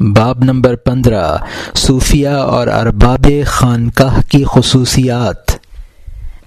باب نمبر پندرہ صوفیہ اور ارباب خانقاہ کی خصوصیات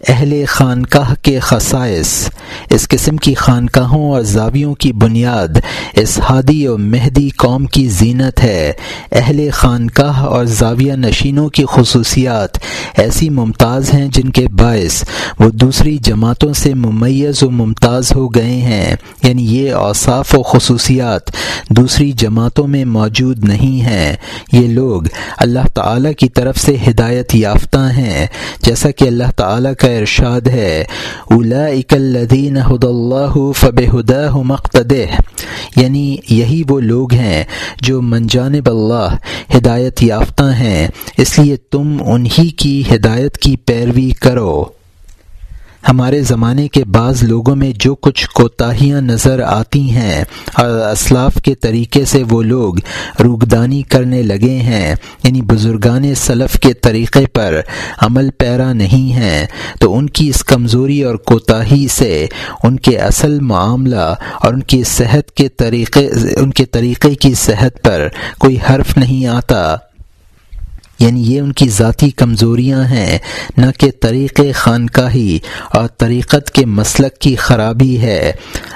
اہل خانقاہ کے خصائص، اس قسم کی خانقاہوں اور زاویوں کی بنیاد، اس ہادی و مہدی قوم کی زینت ہے۔ اہل خانقاہ اور زاویہ نشینوں کی خصوصیات ایسی ممتاز ہیں جن کے باعث وہ دوسری جماعتوں سے ممیز و ممتاز ہو گئے ہیں۔ یعنی یہ اوصاف و خصوصیات دوسری جماعتوں میں موجود نہیں ہیں۔ یہ لوگ اللہ تعالیٰ کی طرف سے ہدایت یافتہ ہیں۔ جیسا کہ اللہ تعالیٰ کا ارشاد ہے اولا الذین حد اللہ فب ہدا یعنی یہی وہ لوگ ہیں جو منجانب اللہ ہدایت یافتہ ہیں، اس لیے تم انہی کی ہدایت کی پیروی کرو۔ ہمارے زمانے کے بعض لوگوں میں جو کچھ کوتاہیاں نظر آتی ہیں اور اسلاف کے طریقے سے وہ لوگ روگدانی کرنے لگے ہیں۔ یعنی بزرگان صلف کے طریقے پر عمل پیرا نہیں ہیں۔ تو ان کی اس کمزوری اور کوتاہی سے ان کے اصل معاملہ اور ان کی صحت کے طریقے، ان کے طریقے کی صحت پر کوئی حرف نہیں آتا۔ یعنی یہ ان کی ذاتی کمزوریاں ہیں، نہ کہ طریق خانقاہی اور طریقت کے مسلک کی خرابی ہے۔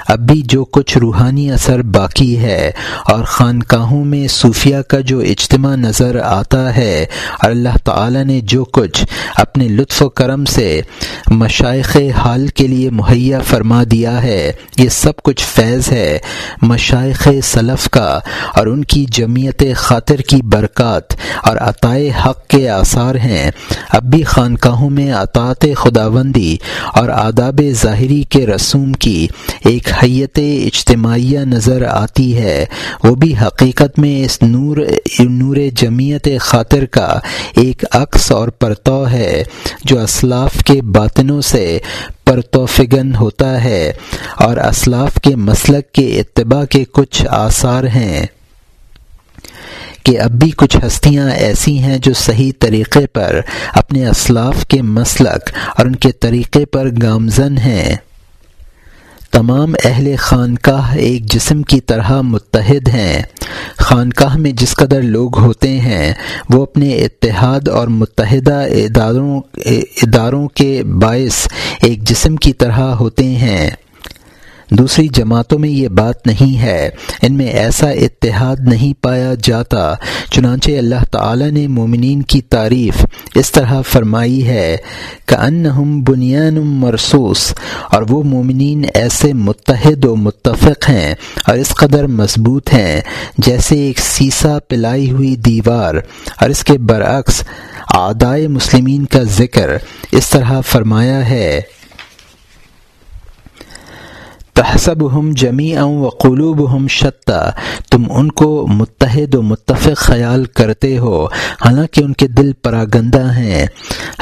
اب بھی جو کچھ روحانی اثر باقی ہے اور خانقاہوں میں صوفیہ کا جو اجتماع نظر آتا ہے اور اللہ تعالی نے جو کچھ اپنے لطف و کرم سے مشائق حال کے لیے مہیا فرما دیا ہے، یہ سب کچھ فیض ہے۔ مشائق صلف کا اور ان کی جمعیت خاطر کی برکات اور عطائے حق کے آثار ہیں۔ اب بھی خانقاہوں میں اطاعت خداوندی اور آداب ظاہری کے رسوم کی ایک حیت اجتماعیہ نظر آتی ہے۔ وہ بھی حقیقت میں اس نور نور جمعیت خاطر کا ایک عکس اور پرتو ہے جو اسلاف کے باطنوں سے پرتوفگن ہوتا ہے اور اسلاف کے مسلک کے اتباع کے کچھ آثار ہیں۔ کہ اب بھی کچھ ہستیاں ایسی ہیں جو صحیح طریقے پر اپنے اسلاف کے مسلک اور ان کے طریقے پر گامزن ہیں۔ تمام اہل خانقاہ ایک جسم کی طرح متحد ہیں۔ خانقاہ میں جس قدر لوگ ہوتے ہیں، وہ اپنے اتحاد اور متحدہ اداروں اداروں کے باعث ایک جسم کی طرح ہوتے ہیں۔ دوسری جماعتوں میں یہ بات نہیں ہے۔ ان میں ایسا اتحاد نہیں پایا جاتا۔ چنانچہ اللہ تعالی نے مومنین کی تعریف اس طرح فرمائی ہے کہ ان ہم بنیان مرسوس اور وہ مومنین ایسے متحد و متفق ہیں اور اس قدر مضبوط ہیں جیسے ایک سیسا پلائی ہوئی دیوار۔ اور اس کے برعکس آدائے مسلمین کا ذکر اس طرح فرمایا ہے۔ تحسب ہم جمی و قلوب ہم شتہ تم ان کو متحد و متفق خیال کرتے ہو، حالانکہ ان کے دل پراگندہ ہیں۔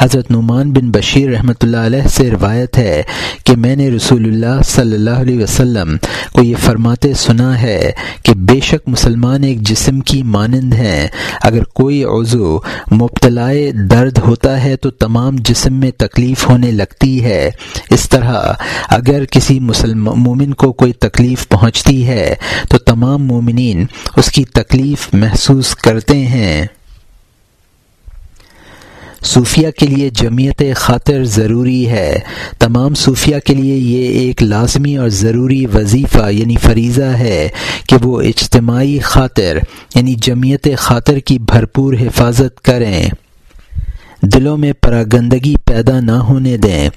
حضرت نعمان بن بشیر رحمۃ اللہ علیہ سے روایت ہے کہ میں نے رسول اللہ صلی اللہ علیہ وسلم کو یہ فرماتے سنا ہے کہ بے شک مسلمان ایک جسم کی مانند ہیں۔ اگر کوئی عضو مبتلا درد ہوتا ہے تو تمام جسم میں تکلیف ہونے لگتی ہے۔ اس طرح اگر کسی مسلمان مومن کو کوئی تکلیف پہنچتی ہے تو تمام مومنین اس کی تکلیف محسوس کرتے ہیں۔ صوفیہ کے لیے جمعیت خاطر ضروری ہے۔ تمام صوفیہ کے لیے یہ ایک لازمی اور ضروری وظیفہ یعنی فریضہ ہے کہ وہ اجتماعی خاطر یعنی جمعیت خاطر کی بھرپور حفاظت کریں۔ دلوں میں پراگندگی پیدا نہ ہونے دیں۔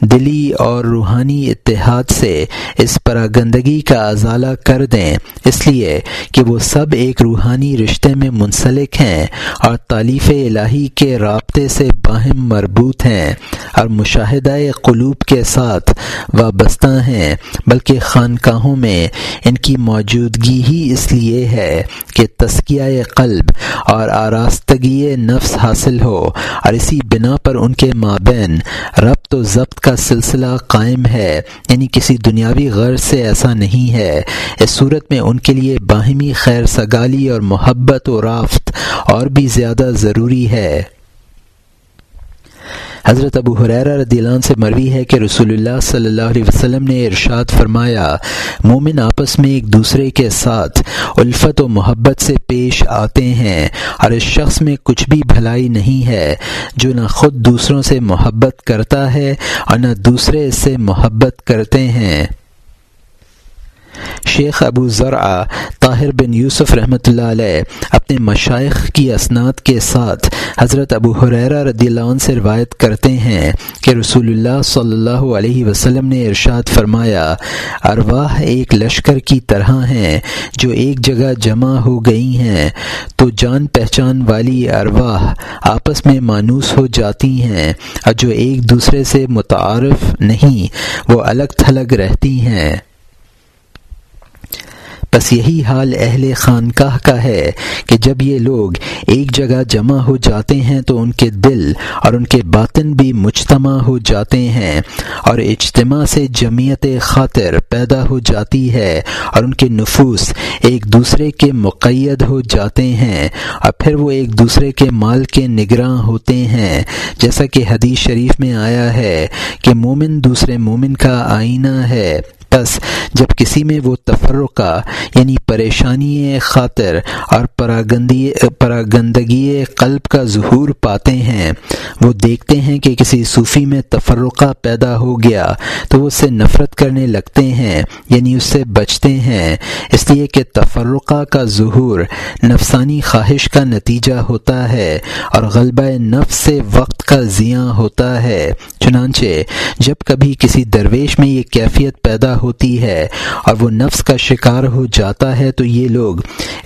دلی اور روحانی اتحاد سے اس پراگندگی کا ازالہ کر دیں۔ اس لیے کہ وہ سب ایک روحانی رشتے میں منسلک ہیں اور تعلیف الہی کے رابطے سے باہم مربوط ہیں اور مشاہدہ قلوب کے ساتھ وابستہ ہیں، بلکہ خانقاہوں میں ان کی موجودگی ہی اس لیے ہے کہ تسکیہ قلب اور آراستگی نفس حاصل ہو۔ اور اور اسی بنا پر ان کے مابین ربط و ضبط کا سلسلہ قائم ہے یعنی کسی دنیاوی غرض سے ایسا نہیں ہے۔ اس صورت میں ان کے لیے باہمی خیر، سگالی اور محبت و رافت اور بھی زیادہ ضروری ہے۔ حضرت ابو حریرہ رضی اللہ عنہ سے مروی ہے کہ رسول اللہ صلی اللہ علیہ وسلم نے ارشاد فرمایا، مومن آپس میں ایک دوسرے کے ساتھ الفت و محبت سے پیش آتے ہیں اور اس شخص میں کچھ بھی بھلائی نہیں ہے، جو نہ خود دوسروں سے محبت کرتا ہے اور نہ دوسرے اس سے محبت کرتے ہیں۔ شیخ ابو ذرا طاہر بن یوسف رحمۃ اللہ علیہ اپنے مشائق کی اسناد کے ساتھ حضرت ابو حریرہ رضی اللہ عنہ سے روایت کرتے ہیں کہ رسول اللہ صلی اللہ علیہ وسلم نے ارشاد فرمایا، ارواح ایک لشکر کی طرح ہیں جو ایک جگہ جمع ہو گئی ہیں، تو جان پہچان والی ارواح آپس میں مانوس ہو جاتی ہیں، اور جو ایک دوسرے سے متعارف نہیں، وہ الگ تھلگ رہتی ہیں۔ بس یہی حال اہل خانقاہ کا ہے کہ جب یہ لوگ ایک جگہ جمع ہو جاتے ہیں تو ان کے دل اور ان کے باطن بھی مجتمع ہو جاتے ہیں اور اجتماع سے جمعیت خاطر پیدا ہو جاتی ہے اور ان کے نفوس ایک دوسرے کے مقید ہو جاتے ہیں اور پھر وہ ایک دوسرے کے مال کے نگراں ہوتے ہیں۔ جیسا کہ حدیث شریف میں آیا ہے کہ مومن دوسرے مومن کا آئینہ ہے۔ بس جب کسی میں وہ تفرقہ یعنی پریشانی خاطر اور پراگندی، پراگندگی قلب کا ظہور پاتے ہیں، وہ دیکھتے ہیں کہ کسی صوفی میں تفرقہ پیدا ہو گیا تو وہ اس سے نفرت کرنے لگتے ہیں یعنی اس سے بچتے ہیں۔ اس لیے کہ تفرقہ کا ظہور نفسانی خواہش کا نتیجہ ہوتا ہے اور غلبہ نفس سے وقت کا زیاں ہوتا ہے۔ چنانچہ جب کبھی کسی درویش میں یہ کیفیت پیدا ہوتی ہے اور وہ نفس کا شکار ہو جاتا ہے، تو یہ لوگ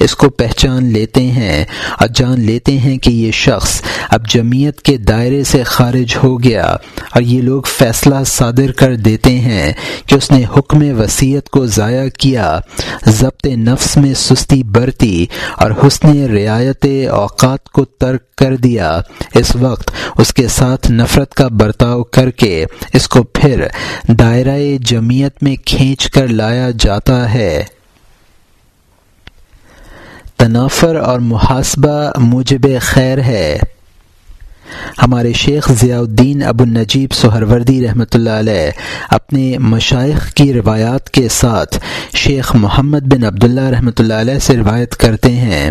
اس کو پہچان لیتے ہیں اور جان لیتے ہیں کہ یہ شخص اب جمعیت کے دائرے سے خارج ہو گیا اور یہ لوگ فیصلہ صادر کر دیتے ہیں کہ اس نے حکم وصیت کو ضائع کیا، ضبط نفس میں سستی برتی اور حسن رعایت اوقات کو ترک کر دیا۔ اس وقت اس کے ساتھ نفرت کا برتاؤ کر کے اس کو پھر دائرہ جمعیت میں کھینچ کر لایا جاتا ہے۔ تنافر اور محاسبہ مجب خیر ہے۔ ہمارے شیخ ضیاء الدین ابو النجیب سہروردی رحمۃ اللہ علیہ اپنے مشائق کی روایات کے ساتھ شیخ محمد بن عبداللہ رحمۃ اللہ علیہ سے روایت کرتے ہیں۔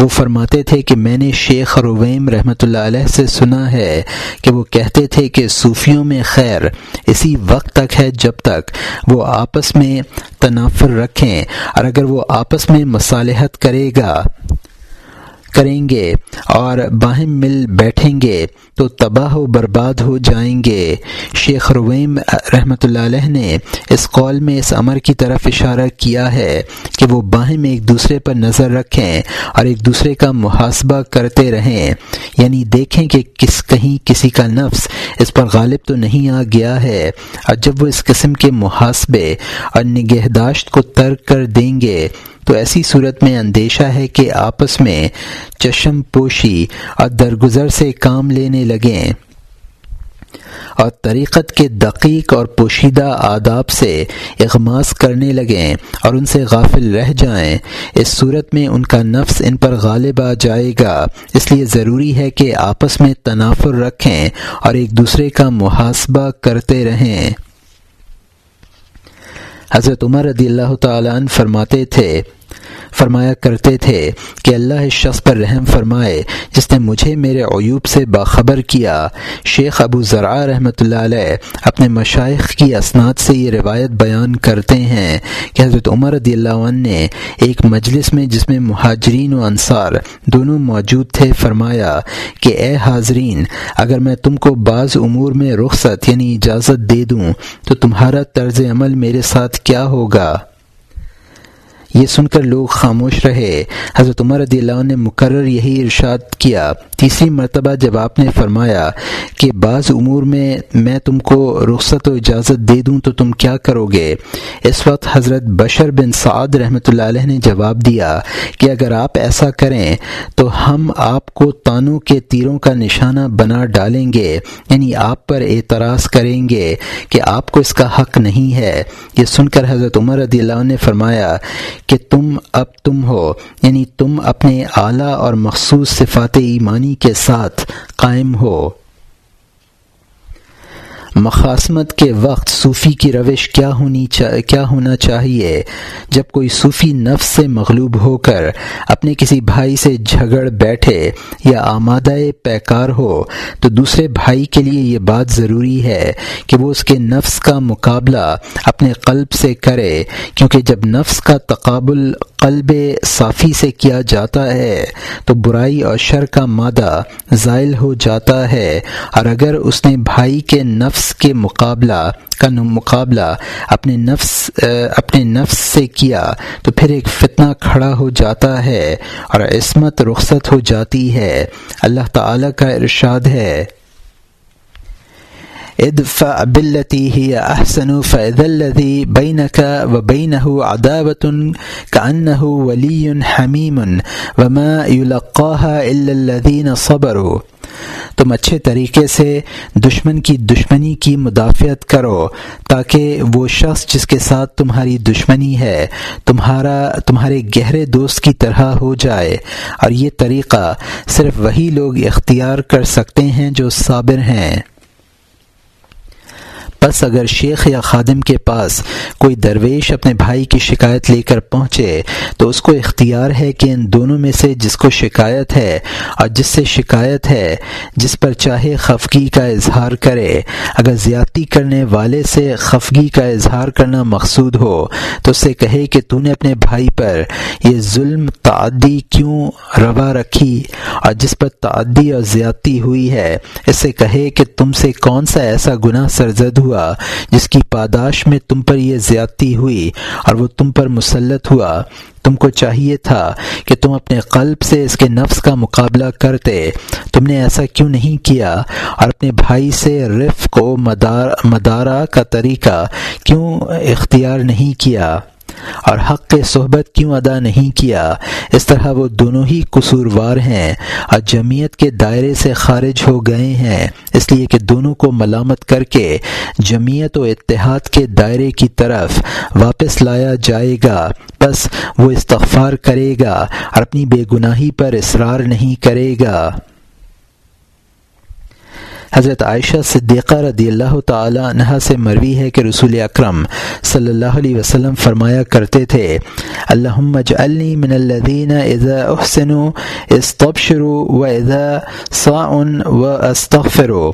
وہ فرماتے تھے کہ میں نے شیخ رویم رحمۃ اللہ علیہ سے سنا ہے کہ وہ کہتے تھے کہ صوفیوں میں خیر اسی وقت تک ہے جب تک وہ آپس میں تنافر رکھیں اور اگر وہ آپس میں مصالحت کرے گا۔ کریں گے اور باہم مل بیٹھیں گے تو تباہ و برباد ہو جائیں گے۔ شیخ رویم رحمۃ اللہ علیہ نے اس قول میں اس امر کی طرف اشارہ کیا ہے کہ وہ باہم ایک دوسرے پر نظر رکھیں اور ایک دوسرے کا محاسبہ کرتے رہیں۔ یعنی دیکھیں کہ کس کہیں کسی کا نفس اس پر غالب تو نہیں آ گیا ہے اور جب وہ اس قسم کے محاسبے اور نگہداشت کو ترک کر دیں گے تو ایسی صورت میں اندیشہ ہے کہ آپس میں چشم پوشی اور درگزر سے کام لینے لگیں۔ اور طریقت کے دقیق اور پوشیدہ آداب سے اغماس کرنے لگیں اور ان سے غافل رہ جائیں۔ اس صورت میں ان کا نفس ان پر غالب آ جائے گا۔ اس لیے ضروری ہے کہ آپس میں تنافر رکھیں اور ایک دوسرے کا محاسبہ کرتے رہیں۔ حضرت عمر رضی اللہ تعالیٰ عنہ فرماتے تھے فرمایا کرتے تھے کہ اللہ اس شخص پر رحم فرمائے جس نے مجھے میرے عیوب سے باخبر کیا۔ شیخ ابو ذرا رحمۃ اللہ علیہ اپنے مشائق کی اسناد سے یہ روایت بیان کرتے ہیں کہ حضرت عمر رضی اللہ عنہ نے ایک مجلس میں جس میں مہاجرین و انصار دونوں موجود تھے، فرمایا کہ اے حاضرین، اگر میں تم کو بعض امور میں رخصت یعنی اجازت دے دوں تو تمہارا طرز عمل میرے ساتھ کیا ہوگا؟ یہ سن کر لوگ خاموش رہے۔ حضرت عمر رضی اللہ عنہ نے مقرر یہی ارشاد کیا۔ تیسری مرتبہ جب آپ نے فرمایا کہ بعض امور میں میں تم کو رخصت و اجازت دے دوں تو تم کیا کرو گے؟ اس وقت حضرت بشر بن سعد رحمۃ اللہ علیہ نے جواب دیا کہ اگر آپ ایسا کریں تو ہم آپ کو تانوں کے تیروں کا نشانہ بنا ڈالیں گے یعنی آپ پر اعتراض کریں گے کہ آپ کو اس کا حق نہیں ہے۔ یہ سن کر حضرت عمر رضی اللہ عنہ نے فرمایا کہ تم اب تم ہو یعنی تم اپنے اعلیٰ اور مخصوص صفات ایمانی کے ساتھ قائم ہو۔ مخاسمت کے وقت صوفی کی روش کیا ہونی چا... کیا ہونا چاہیے؟ جب کوئی صوفی نفس سے مغلوب ہو کر اپنے کسی بھائی سے جھگڑ بیٹھے یا آمادہ پیکار ہو، تو دوسرے بھائی کے لیے یہ بات ضروری ہے کہ وہ اس کے نفس کا مقابلہ اپنے قلب سے کرے، کیونکہ جب نفس کا تقابل قلب صافی سے کیا جاتا ہے، تو برائی اور شر کا مادہ زائل ہو جاتا ہے۔ اور اگر اس نے بھائی کے نفس کے مقابلہ، کا مقابلہ اپنے نفس اپنے نفس سے کیا، تو پھر ایک فتنہ کھڑا ہو جاتا ہے اور عصمت رخصت ہو جاتی ہے۔ اللہ تعالی کا ارشاد ہے۔ ادفع بالتي هي احسن فاذا الذي بينك وبينه عداوه كانه ولي حميم وما يلقاها الا الذين صبروا تم اچھے طریقے سے دشمن کی دشمنی کی مدافعت کرو تاکہ وہ شخص جس کے ساتھ تمہاری دشمنی ہے تمہارا تمہارے گہرے دوست کی طرح ہو جائے اور یہ طریقہ صرف وہی لوگ اختیار کر سکتے ہیں جو صابر ہیں۔ بس اگر شیخ یا خادم کے پاس کوئی درویش اپنے بھائی کی شکایت لے کر پہنچے تو اس کو اختیار ہے کہ ان دونوں میں سے جس کو شکایت ہے اور جس سے شکایت ہے، جس پر چاہے خفگی کا اظہار کرے۔ اگر زیادتی کرنے والے سے خفگی کا اظہار کرنا مقصود ہو تو اسے کہے کہ تو نے اپنے بھائی پر یہ ظلم تعدی کیوں روا رکھی اور جس پر تعدی اور زیادتی ہوئی ہے، اسے کہے کہ تم سے کون سا ایسا گناہ سرزد ہوا؟ ہوا، جس کی پاداش میں تم پر یہ زیادتی ہوئی اور وہ تم پر مسلط ہوا۔ تم کو چاہیے تھا کہ تم اپنے قلب سے اس کے نفس کا مقابلہ کرتے۔ تم نے ایسا کیوں نہیں کیا؟ اور اپنے بھائی سے رفق و مدار مدارہ کا طریقہ کیوں اختیار نہیں کیا؟ اور حق کے صحبت کیوں ادا نہیں کیا؟ اس طرح وہ دونوں ہی قصوروار ہیں اور جمعیت کے دائرے سے خارج ہو گئے ہیں۔ اس لیے کہ دونوں کو ملامت کر کے جمعیت و اتحاد کے دائرے کی طرف واپس لایا جائے گا۔ بس وہ استغفار کرے گا اور اپنی بے گناہی پر اصرار نہیں کرے گا۔ حضرت عائشہ صدیقہ رضی اللہ تعالی عنہ سے مروی ہے کہ رسول اکرم صلی اللہ علیہ وسلم فرمایا کرتے تھے اللہ اجعلنی من الذین اذا احسنوا استبشروا و اذا صاعن و استغفروا.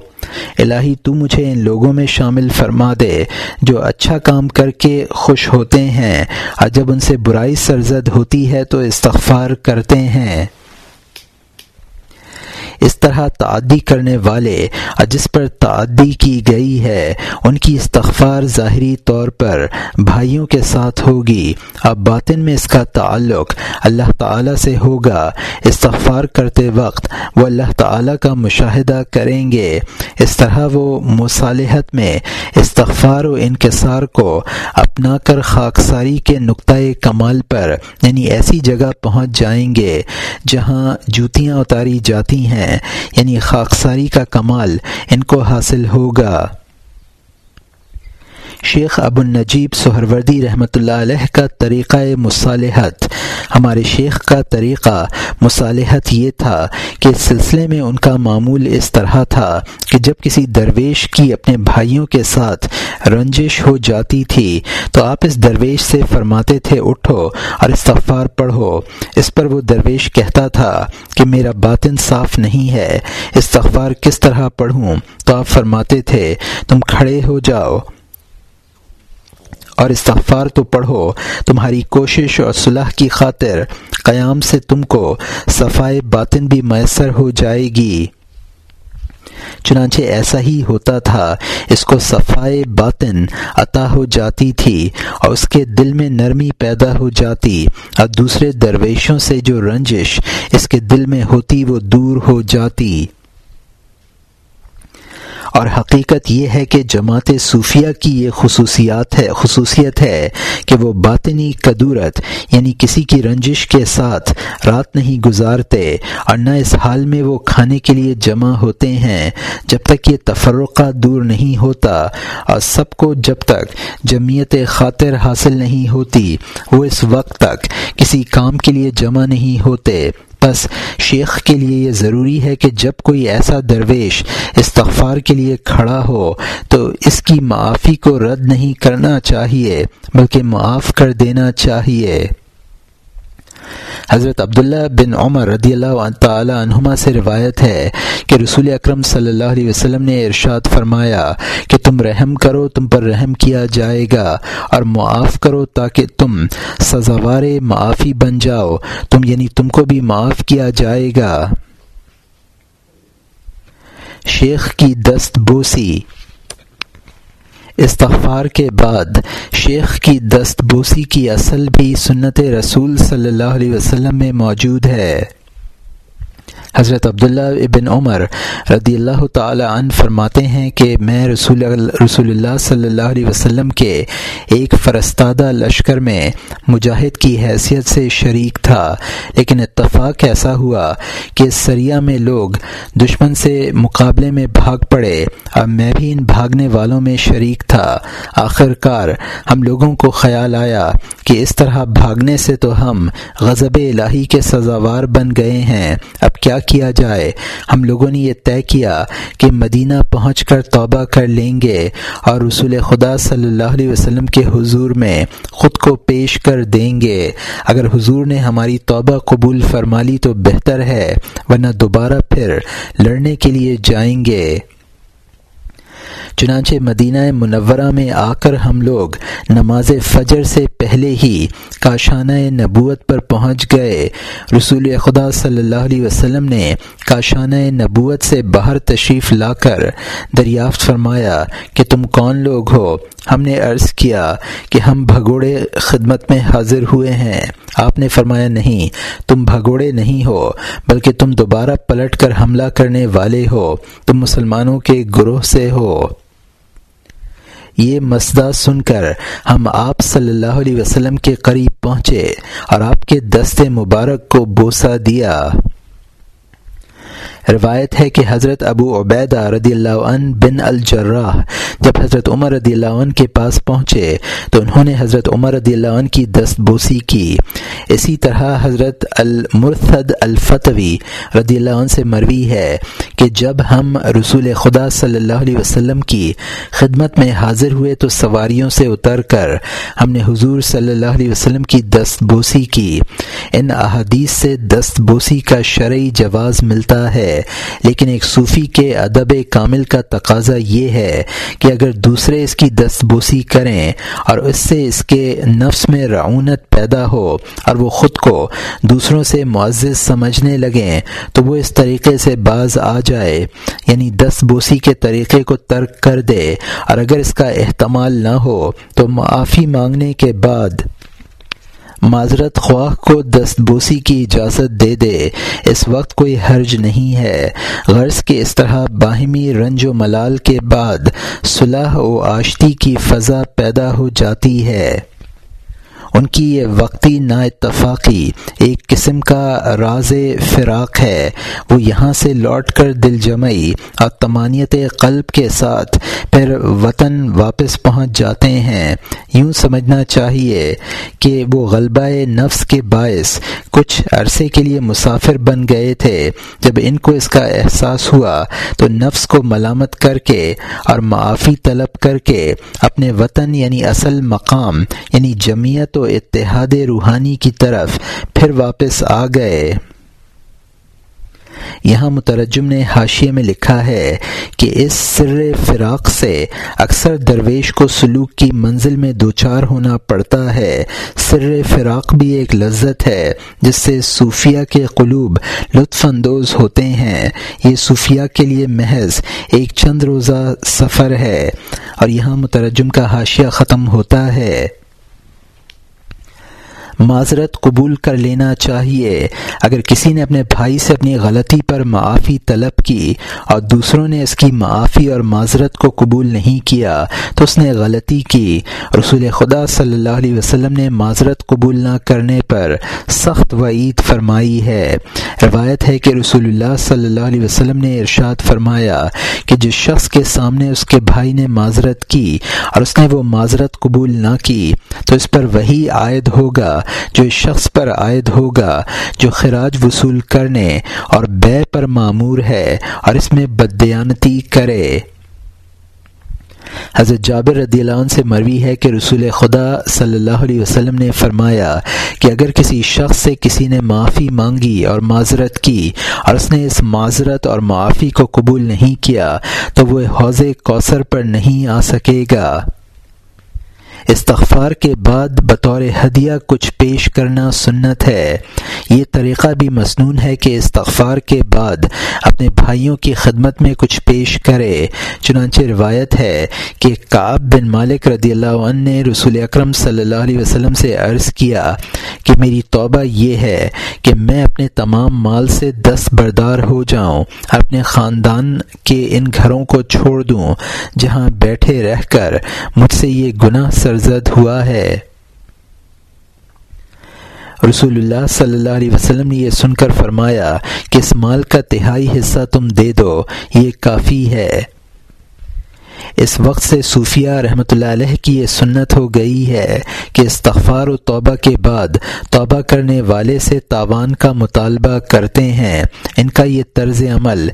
الہی، تو مجھے ان لوگوں میں شامل فرما دے جو اچھا کام کر کے خوش ہوتے ہیں اور جب ان سے برائی سرزد ہوتی ہے تو استغفار کرتے ہیں۔ اس طرح تعدی کرنے والے اور جس پر تعدی کی گئی ہے، ان کی استغفار ظاہری طور پر بھائیوں کے ساتھ ہوگی۔ اب باطن میں اس کا تعلق اللہ تعالی سے ہوگا۔ استغفار کرتے وقت وہ اللہ تعالی کا مشاہدہ کریں گے۔ اس طرح وہ مصالحت میں استغفار و انکسار کو اپنا کر خاکساری کے نقطۂ کمال پر یعنی ایسی جگہ پہنچ جائیں گے جہاں جوتیاں اتاری جاتی ہیں۔ یعنی خاکساری کا کمال ان کو حاصل ہوگا۔ شیخ ابو النجیب سہروردی رحمۃ اللہ علیہ کا طریقہ مصالحت۔ ہمارے شیخ کا طریقہ مصالحت یہ تھا کہ اس سلسلے میں ان کا معمول اس طرح تھا کہ جب کسی درویش کی اپنے بھائیوں کے ساتھ رنجش ہو جاتی تھی تو آپ اس درویش سے فرماتے تھے، اٹھو اور استغفار پڑھو۔ اس پر وہ درویش کہتا تھا کہ میرا باطن صاف نہیں ہے، استغفار کس طرح پڑھوں؟ تو آپ فرماتے تھے، تم کھڑے ہو جاؤ۔ اور استغفار تو پڑھو، تمہاری کوشش اور صلح کی خاطر قیام سے تم کو صفائے باطن بھی میسر ہو جائے گی۔ چنانچہ ایسا ہی ہوتا تھا، اس کو صفائے باطن عطا ہو جاتی تھی اور اس کے دل میں نرمی پیدا ہو جاتی۔ اور دوسرے درویشوں سے جو رنجش اس کے دل میں ہوتی وہ دور ہو جاتی۔ اور حقیقت یہ ہے کہ جماعت صوفیہ کی یہ خصوصیات ہے، خصوصیت ہے کہ وہ باطنی قدورت یعنی کسی کی رنجش کے ساتھ رات نہیں گزارتے اور نہ اس حال میں وہ کھانے کے لیے جمع ہوتے ہیں جب تک یہ تفرقہ دور نہیں ہوتا اور سب کو جب تک جمعیت خاطر حاصل نہیں ہوتی، وہ اس وقت تک کسی کام کے لیے جمع نہیں ہوتے۔ بس شیخ کے لیے یہ ضروری ہے کہ جب کوئی ایسا درویش استغفار کے لیے کھڑا ہو، تو اس کی معافی کو رد نہیں کرنا چاہیے، بلکہ معاف کر دینا چاہیے۔ حضرت عبداللہ بن عمر رضی اللہ تعالی عنہما سے روایت ہے کہ رسول اکرم صلی اللہ علیہ وسلم نے ارشاد فرمایا کہ تم رحم کرو، تم پر رحم کیا جائے گا اور معاف کرو تاکہ تم سزاوار معافی بن جاؤ۔ تم یعنی تم کو بھی معاف کیا جائے گا۔ شیخ کی دست بوسی استغفار کے بعد شیخ کی دست بوسی کی اصل بھی سنت رسول صلی اللہ علیہ وسلم میں موجود ہے۔ حضرت عبداللہ ابن عمر رضی اللہ تعالی عنہ فرماتے ہیں کہ میں رسول رسول اللہ صلی اللہ علیہ وسلم کے ایک فرستادہ لشکر میں مجاہد کی حیثیت سے شریک تھا، لیکن اتفاق ایسا ہوا کہ سریا میں لوگ دشمن سے مقابلے میں بھاگ پڑے اور میں بھی ان بھاگنے والوں میں شریک تھا۔ آخر کار ہم لوگوں کو خیال آیا کہ اس طرح بھاگنے سے تو ہم غضب الہی کے سزاوار بن گئے ہیں۔ اب کیا کیا جائے۔ ہم لوگوں نے یہ طے کیا کہ مدینہ پہنچ کر توبہ کر لیں گے اور رسول خدا صلی اللہ علیہ وسلم کے حضور میں خود کو پیش کر دیں گے۔ اگر حضور نے ہماری توبہ قبول فرما لی تو بہتر ہے، ورنہ دوبارہ پھر لڑنے کے لیے جائیں گے۔ چنانچہ مدینہ منورہ میں آ کر ہم لوگ نماز فجر سے پہلے ہی کاشانہ نبوت پر پہنچ گئے۔ رسول خدا صلی اللہ علیہ وسلم نے کاشانہ نبوت سے باہر تشریف لا کر دریافت فرمایا کہ تم کون لوگ ہو؟ ہم نے عرض کیا کہ ہم بھگوڑے خدمت میں حاضر ہوئے ہیں۔ آپ نے فرمایا نہیں، تم بھگوڑے نہیں ہو، بلکہ تم دوبارہ پلٹ کر حملہ کرنے والے ہو۔ تم مسلمانوں کے گروہ سے ہو۔ یہ مسئلہ سن کر ہم آپ صلی اللہ علیہ وسلم کے قریب پہنچے اور آپ کے دست مبارک کو بوسا دیا۔ روایت ہے کہ حضرت ابو عبیدہ رضی اللہ عنہ بن الجراح جب حضرت عمر رضی اللہ عنہ کے پاس پہنچے تو انہوں نے حضرت عمر رضی اللہ عنہ کی دست بوسی کی۔ اسی طرح حضرت المرتد الفتوی رضی اللہ عنہ سے مروی ہے کہ جب ہم رسول خدا صلی اللہ علیہ وسلم کی خدمت میں حاضر ہوئے تو سواریوں سے اتر کر ہم نے حضور صلی اللہ علیہ وسلم کی دست بوسی کی۔ ان احادیث سے دست بوسی کا شرعی جواز ملتا ہے۔ لیکن ایک صوفی کے ادب کامل کا تقاضا یہ ہے کہ اگر دوسرے اس کی دست بوسی کریں اور اس سے اس کے نفس میں رعونت پیدا ہو اور وہ خود کو دوسروں سے معزز سمجھنے لگیں، تو وہ اس طریقے سے باز آ جائے یعنی دست بوسی کے طریقے کو ترک کر دے۔ اور اگر اس کا احتمال نہ ہو، تو معافی مانگنے کے بعد معذرت خواہ کو دست بوسی کی اجازت دے دے۔ اس وقت کوئی حرج نہیں ہے۔ غرض کے اس طرح باہمی رنج و ملال کے بعد صلاح و آشتی کی فضا پیدا ہو جاتی ہے۔ ان کی یہ وقتی نا اتفاقی ایک قسم کا راز فراق ہے۔ وہ یہاں سے لوٹ کر دل جمعی اور تمانیت قلب کے ساتھ پھر وطن واپس پہنچ جاتے ہیں۔ یوں سمجھنا چاہیے کہ وہ غلبہ نفس کے باعث کچھ عرصے کے لیے مسافر بن گئے تھے۔ جب ان کو اس کا احساس ہوا تو نفس کو ملامت کر کے اور معافی طلب کر کے اپنے وطن یعنی اصل مقام یعنی جمعیت و اتحاد روحانی کی طرف پھر واپس آ گئے۔ یہاں مترجم نے حاشیے میں لکھا ہے کہ اس سر فراق سے اکثر درویش کو سلوک کی منزل میں دوچار ہونا پڑتا ہے۔ سر فراق بھی ایک لذت ہے جس سے صوفیہ کے قلوب لطف اندوز ہوتے ہیں۔ یہ صوفیہ کے لیے محض ایک چند روزہ سفر ہے اور یہاں مترجم کا حاشیہ ختم ہوتا ہے۔ معذرت قبول کر لینا چاہیے۔ اگر کسی نے اپنے بھائی سے اپنی غلطی پر معافی طلب کی اور دوسروں نے اس کی معافی اور معذرت کو قبول نہیں کیا تو اس نے غلطی کی۔ رسول خدا صلی اللہ علیہ وسلم نے معذرت قبول نہ کرنے پر سخت وعید فرمائی ہے۔ روایت ہے کہ رسول اللہ صلی اللہ علیہ وسلم نے ارشاد فرمایا کہ جس شخص کے سامنے اس کے بھائی نے معذرت کی اور اس نے وہ معذرت قبول نہ کی تو اس پر وہی عائد ہوگا۔ جو اس شخص پر عائد ہوگا، جو خراج وصول کرنے اور بے پر معمور ہے اور اس میں بدیانتی کرے۔ حضرت جابر رضی اللہ عنہ سے مروی ہے کہ رسول خدا صلی اللہ علیہ وسلم نے فرمایا کہ اگر کسی شخص سے کسی نے معافی مانگی اور معذرت کی اور اس نے اس معذرت اور معافی کو قبول نہیں کیا، تو وہ حوض کوثر پر نہیں آ سکے گا۔ استغفار کے بعد بطور ہدیہ کچھ پیش کرنا سنت ہے۔ یہ طریقہ بھی مصنون ہے کہ استغفار کے بعد اپنے بھائیوں کی خدمت میں کچھ پیش کرے۔ چنانچہ روایت ہے کہ کعب بن مالک رضی اللہ عنہ نے رسول اکرم صلی اللہ علیہ وسلم سے عرض کیا کہ میری توبہ یہ ہے کہ میں اپنے تمام مال سے دس بردار ہو جاؤں، اپنے خاندان کے ان گھروں کو چھوڑ دوں، جہاں بیٹھے رہ کر مجھ سے یہ گناہ سر سرزد ہوا ہے۔ رسول اللہ صلی اللہ علیہ وسلم نے یہ سن کر فرمایا کہ اس مال کا تہائی حصہ تم دے دو، یہ کافی ہے۔ اس وقت سے صوفیہ رحمۃ اللہ علیہ کی یہ سنت ہو گئی ہے کہ استغفار و توبہ کے بعد توبہ کرنے والے سے تاوان کا مطالبہ کرتے ہیں۔ ان کا یہ طرز عمل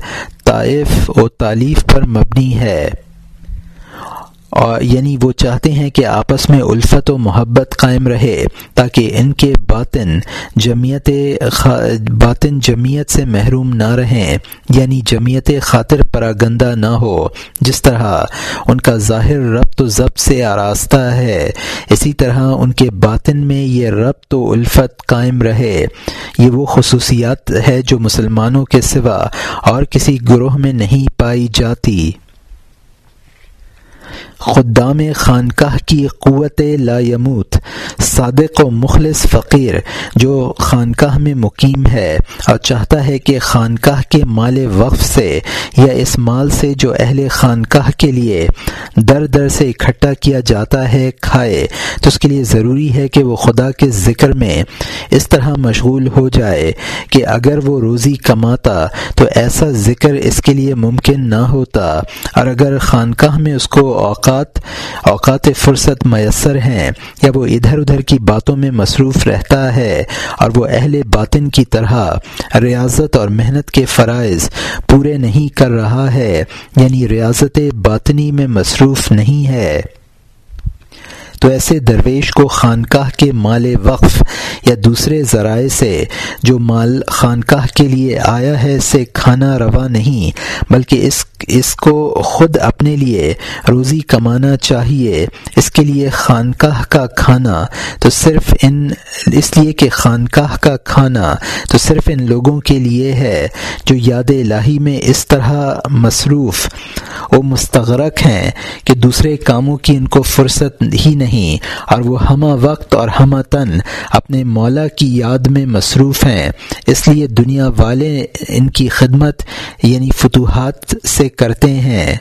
طائف و تعلیف پر مبنی ہے۔ اور یعنی وہ چاہتے ہیں کہ آپس میں الفت و محبت قائم رہے تاکہ ان کے باطن جمعیت باطن جمعیت سے محروم نہ رہیں یعنی جمعیت خاطر پراگندہ نہ ہو۔ جس طرح ان کا ظاہر ربط و ضبط سے آراستہ ہے، اسی طرح ان کے باطن میں یہ ربط و الفت قائم رہے۔ یہ وہ خصوصیات ہے جو مسلمانوں کے سوا اور کسی گروہ میں نہیں پائی جاتی۔ خدام خانقاہ کی قوت لا یموت، صادق و مخلص فقیر جو خانقاہ میں مقیم ہے اور چاہتا ہے کہ خانقاہ کے مال وقف سے یا اس مال سے جو اہل خانقاہ کے لیے در در سے اکٹھا کیا جاتا ہے کھائے، تو اس کے لیے ضروری ہے کہ وہ خدا کے ذکر میں اس طرح مشغول ہو جائے کہ اگر وہ روزی کماتا تو ایسا ذکر اس کے لیے ممکن نہ ہوتا اور اگر خانقاہ میں اس کو اوقات اوقات اوقات فرصت میسر ہیں۔ یا وہ ادھر ادھر کی باتوں میں مصروف رہتا ہے اور وہ اہل باطن کی طرح ریاضت اور محنت کے فرائض پورے نہیں کر رہا ہے یعنی ریاضت باطنی میں مصروف نہیں ہے۔ تو ایسے درویش کو خانقاہ کے مال وقف یا دوسرے ذرائع سے جو مال خانقاہ کے لیے آیا ہے سے کھانا روا نہیں، بلکہ اس اس کو خود اپنے لیے روزی کمانا چاہیے، اس کے لیے خانقاہ کا کھانا۔ تو صرف ان، اس لیے کہ خانقاہ کا کھانا تو صرف ان لوگوں کے لیے ہے جو یاد الہی میں اس طرح مصروف و مستغرق ہیں کہ دوسرے کاموں کی ان کو فرصت ہی نہیں۔ نہیں، اور وہ ہمہ وقت اور ہمہ تن اپنے مولا کی یاد میں مصروف ہیں۔ اس لیے دنیا والے ان کی خدمت یعنی فتوحات سے کرتے ہیں۔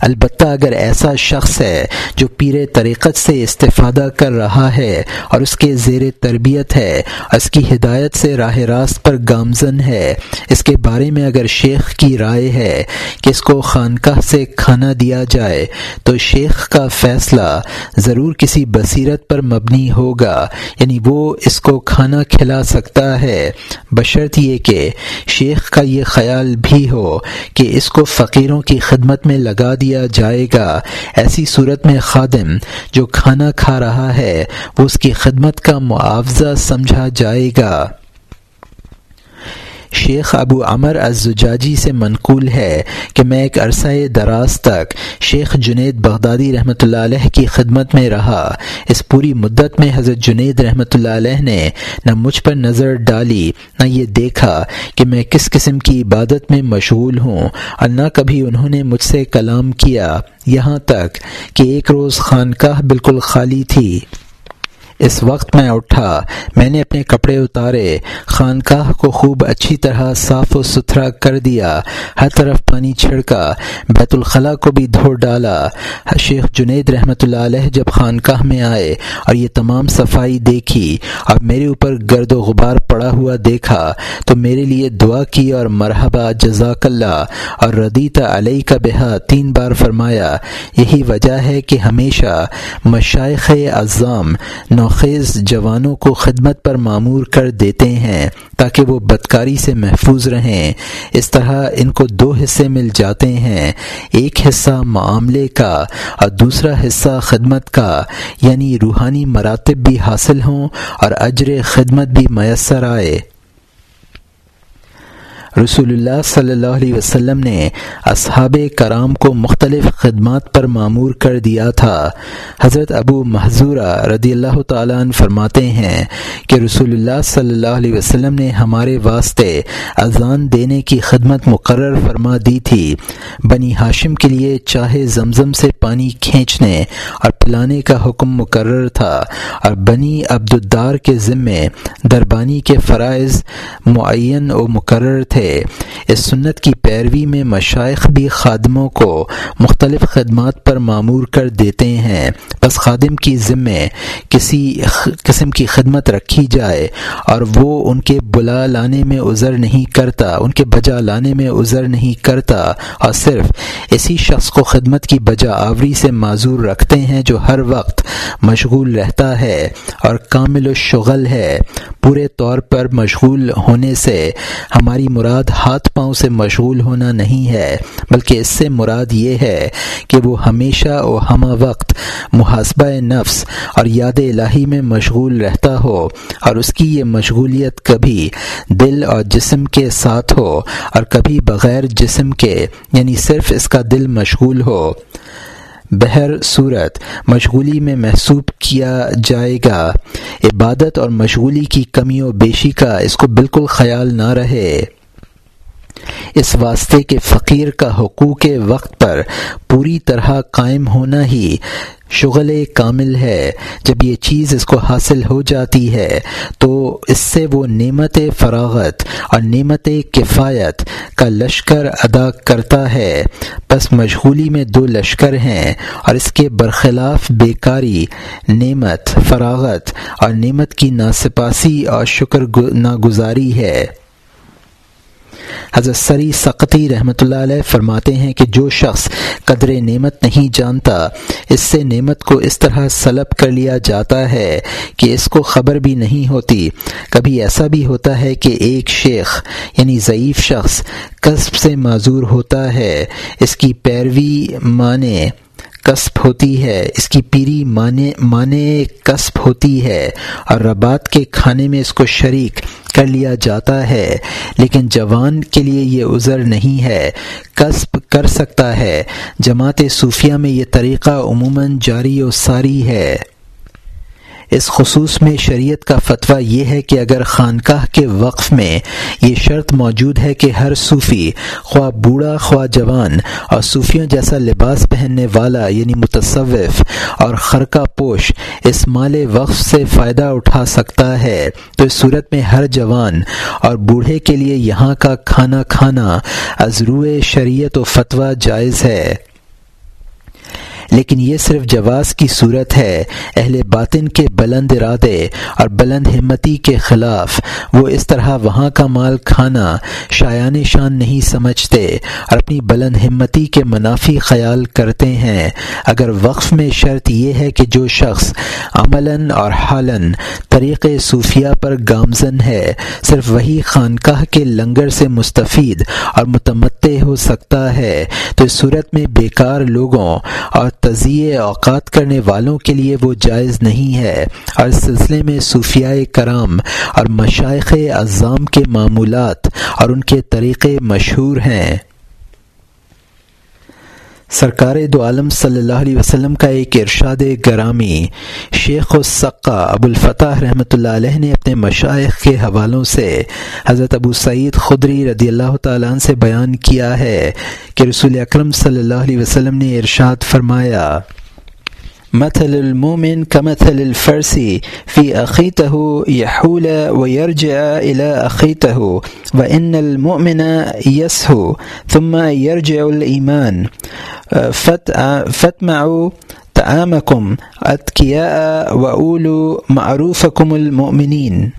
البتہ اگر ایسا شخص ہے جو پیر طریقت سے استفادہ کر رہا ہے اور اس کے زیر تربیت ہے، اس کی ہدایت سے راہ راست پر گامزن ہے۔ اس کے بارے میں اگر شیخ کی رائے ہے کہ اس کو خانقاہ سے کھانا دیا جائے، تو شیخ کا فیصلہ ضرور کسی بصیرت پر مبنی ہوگا۔ یعنی وہ اس کو کھانا کھلا سکتا ہے۔ بشرط یہ کہ شیخ کا یہ خیال بھی ہو کہ اس کو فقیروں کی خدمت میں لگا دیا دیا جائے گا۔ ایسی صورت میں خادم جو کھانا کھا رہا ہے، وہ اس کی خدمت کا معاوضہ سمجھا جائے گا۔ شیخ ابو عمر الزجاجی سے منقول ہے کہ میں ایک عرصہ دراز تک شیخ جنید بغدادی رحمۃ اللہ علیہ کی خدمت میں رہا۔ اس پوری مدت میں حضرت جنید رحمۃ اللہ علیہ نے نہ مجھ پر نظر ڈالی، نہ یہ دیکھا کہ میں کس قسم کی عبادت میں مشغول ہوں اور نہ کبھی انہوں نے مجھ سے کلام کیا۔ یہاں تک کہ ایک روز خانقاہ بالکل خالی تھی۔ اس وقت میں اٹھا۔ میں نے اپنے کپڑے اتارے۔ خانقاہ کو خوب اچھی طرح صاف و ستھرا کر دیا۔ ہر طرف پانی چھڑکا۔ بیت الخلاء کو بھی دھو ڈالا۔ شیخ جنید رحمۃ اللہ علیہ جب خانقاہ میں آئے اور یہ تمام صفائی دیکھی اور میرے اوپر گرد و غبار پڑا ہوا دیکھا تو میرے لیے دعا کی اور مرحبا، جزاک اللہ۔ اور ردیتا علیہ کا بہا تین بار فرمایا، یہی وجہ ہے کہ ہمیشہ مشائق اعظام خیز جوانوں کو خدمت پر معمور کر دیتے ہیں تاکہ وہ بدکاری سے محفوظ رہیں۔ اس طرح ان کو دو حصے مل جاتے ہیں، ایک حصہ معاملے کا اور دوسرا حصہ خدمت کا یعنی روحانی مراتب بھی حاصل ہوں اور اجر خدمت بھی میسر آئے۔ رسول اللہ صلی اللہ علیہ وسلم نے اصحاب کرام کو مختلف خدمات پر معمور کر دیا تھا۔ حضرت ابو محضورہ رضی اللہ تعالیٰ عنہ فرماتے ہیں کہ رسول اللہ صلی اللہ علیہ وسلم نے ہمارے واسطے اذان دینے کی خدمت مقرر فرما دی تھی۔ بنی ہاشم کے لیے چاہے زمزم سے پانی کھینچنے اور پلانے کا حکم مقرر تھا اور بنی عبدالدار کے ذمے دربانی کے فرائض معین و مقرر تھے۔ تھے اس سنت کی پیروی میں مشائق بھی خادموں کو مختلف خدمات پر معمور کر دیتے ہیں۔ بس خادم کی ذمے کسی قسم کی خدمت رکھی جائے اور وہ ان کے بلا لانے میں عذر نہیں کرتا، ان کے بجا لانے میں عذر نہیں کرتا۔ اور صرف اسی شخص کو خدمت کی بجا آوری سے معذور رکھتے ہیں جو ہر وقت مشغول رہتا ہے اور کامل و شغل ہے۔ پورے طور پر مشغول ہونے سے ہماری مراد مراد ہاتھ پاؤں سے مشغول ہونا نہیں ہے، بلکہ اس سے مراد یہ ہے کہ وہ ہمیشہ و ہمہ وقت محاسبہ نفس اور یاد الہی میں مشغول رہتا ہو اور اس کی یہ مشغولیت کبھی دل اور جسم کے ساتھ ہو اور کبھی بغیر جسم کے یعنی صرف اس کا دل مشغول ہو۔ بہر صورت مشغولی میں محسوب کیا جائے گا۔ عبادت اور مشغولی کی کمی و بیشی کا اس کو بالکل خیال نہ رہے۔ اس واسطے کے فقیر کا حقوق وقت پر پوری طرح قائم ہونا ہی شغل کامل ہے۔ جب یہ چیز اس کو حاصل ہو جاتی ہے، تو اس سے وہ نعمت فراغت اور نعمت کفایت کا لشکر ادا کرتا ہے۔ بس مشغولی میں دو لشکر ہیں اور اس کے برخلاف بیکاری، نعمت فراغت اور نعمت کی ناسپاسی اور شکر ناگزاری ہے۔ حضرت سری سقطی رحمۃ اللہ علیہ فرماتے ہیں کہ جو شخص قدر نعمت نہیں جانتا، اس سے نعمت کو اس طرح سلب کر لیا جاتا ہے کہ اس کو خبر بھی نہیں ہوتی۔ کبھی ایسا بھی ہوتا ہے کہ ایک شیخ یعنی ضعیف شخص، قصب سے معذور ہوتا ہے۔ اس کی پیروی مانے۔ کسب ہوتی ہے، اس کی پیری مانے مانے کسب ہوتی ہے اور ربات کے کھانے میں اس کو شریک کر لیا جاتا ہے، لیکن جوان کے لیے یہ عذر نہیں ہے، کسب کر سکتا ہے۔ جماعت صوفیہ میں یہ طریقہ عموماً جاری و ساری ہے۔ اس خصوص میں شریعت کا فتویٰ یہ ہے کہ اگر خانقاہ کے وقف میں یہ شرط موجود ہے کہ ہر صوفی، خواہ بوڑھا، خواہ جوان اور صوفیوں جیسا لباس پہننے والا یعنی متصوف اور خرقہ پوش، اس مال وقف سے فائدہ اٹھا سکتا ہے۔ تو اس صورت میں ہر جوان اور بوڑھے کے لیے یہاں کا کھانا کھانا ازرو شریعت و فتویٰ جائز ہے۔ لیکن یہ صرف جواز کی صورت ہے۔ اہل باطن کے بلند ارادے اور بلند ہمتی کے خلاف وہ اس طرح وہاں کا مال کھانا شایان شان نہیں سمجھتے اور اپنی بلند ہمتی کے منافی خیال کرتے ہیں۔ اگر وقف میں شرط یہ ہے کہ جو شخص عملاً اور حالاً طریق صوفیہ پر گامزن ہے، صرف وہی خانقاہ کے لنگر سے مستفید اور متمتع ہو سکتا ہے، تو اس صورت میں بیکار لوگوں اور تزیے اوقات کرنے والوں کے لیے وہ جائز نہیں ہے۔ اور اس سلسلے میں صوفیہ کرام اور مشائق اعظام کے معمولات اور ان کے طریقے مشہور ہیں۔ سرکار دو عالم صلی اللہ علیہ وسلم کا ایک ارشاد گرامی شیخ السقہ ابو الفتح رحمۃ اللہ علیہ نے اپنے مشائق کے حوالوں سے حضرت ابو سعید خدری رضی اللہ تعالیٰ سے بیان کیا ہے کہ رسول اکرم صلی اللہ علیہ وسلم نے ارشاد فرمایا مثل المؤمن كمثل الفرسي في أخيته يحول ويرجع إلى أخيته، وإن المؤمن يسهو ثم يرجع الإيمان. فتمعوا تعامكم أتكياء وأولوا معروفكم المؤمنين.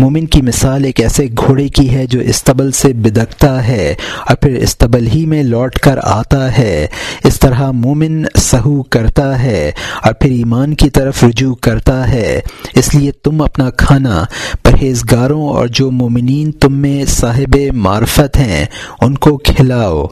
مومن کی مثال ایک ایسے گھوڑے کی ہے جو استبل سے بدکتا ہے اور پھر استبل ہی میں لوٹ کر آتا ہے۔ اس طرح مومن سہو کرتا ہے اور پھر ایمان کی طرف رجوع کرتا ہے۔ اس لیے تم اپنا کھانا پرہیزگاروں اور جو مومنین تم میں صاحب معرفت ہیں، ان کو کھلاؤ۔